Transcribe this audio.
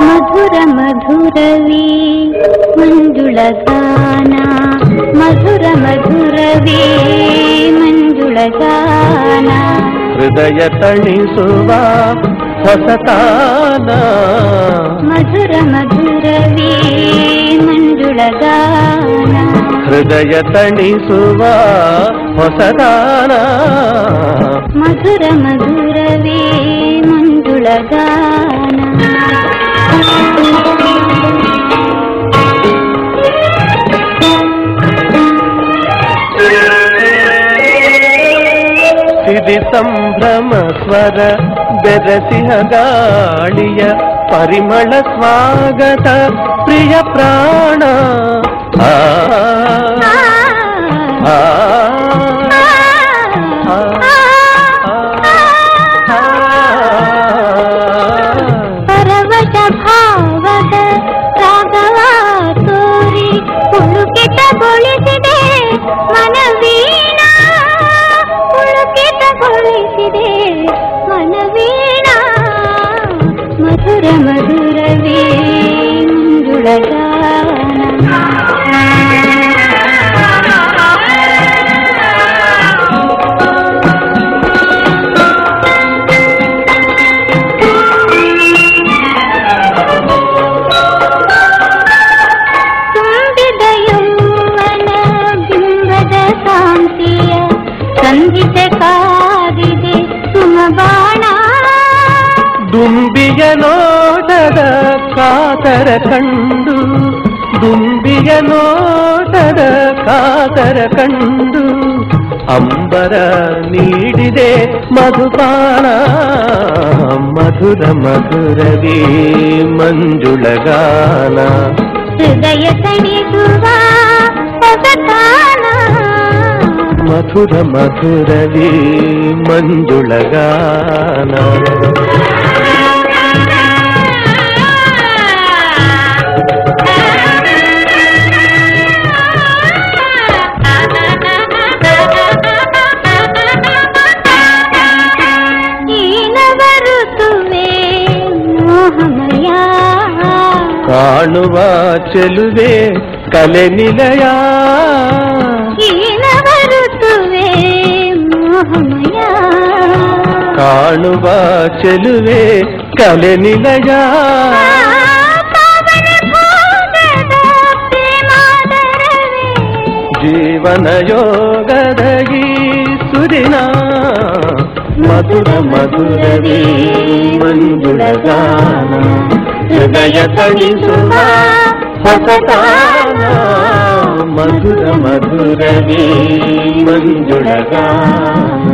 మధుర మధురవి మంజుళగాన మధుర మధురవి మంజుళగాన ಹೃದಯ ತಣಿಸುವ ಹೊಸತಾನ మధుర మధురవి మంజుళగాన ಹೃದಯ ತಣಿಸುವ ಹೊಸದಾನ ಮಧುರ ಮಧುರವೇ ಮುಂದುಳಗಾನ ಸಿದಿ ಸಂಭ್ರಮ ಸ್ವರ ಬೆರಸಿಹ ಗಾಳಿಯ ಪರಿಮಳ ಸ್ವಾಗತ ಪ್ರಿಯ ಪ್ರಾಣ ಆ ಮಧುರ ಮಧುರವೇ ಮಂಜುಳಗಾನ ತುಂಬಿದ ಯೌವನ ಬಿಂಬದ ಕಾಂತಿಯ ಸಂಧಿತ ಕಾದಿದೆ ಸುಮಬಾಣ ದುಂಬಿಯ ನೋಟದ ಕಾತರ ಕಂಡು ದುಂಬಿಯ ನೋಟದ ಕಾತರ ಕಂಡು ಅಂಬರ ನೀಡಿದೆ ಮಧುಪಾನ ಮಧುರ ಮಧುರವೇ ಮಂಜುಳಗಾನ ಹೃದಯ ತಣಿಸುವ ಹೊಸತಾನ ಮಧುರ ಮಧುರವೇ ಮಂಜುಳಗಾನ ಕಾಣುವ ಚೆಲುವೆ ಕಲೆ ನಿಲಯ ಈನವರುತ್ತುವೆ ಮೋಹಮಯ ಕಾಣುವ ಚೆಲುವೆ ಕಲೆ ನಿಲಯ ಪಾವನ ಭೋಗದ ಪ್ರೇಮಾದರವೇ ಜೀವನ ಯೋಗದ ಈ ಸುದಿನ ಮಧುರ ಮಧುರವೇ ಮಂಜುಳಗಾನ ಹೃದಯ ತಣಿಸುವ ಹೊಸತಾನ ಮಧುರ ಮಧುರವೇ ಮಂಜುಳಗಾನ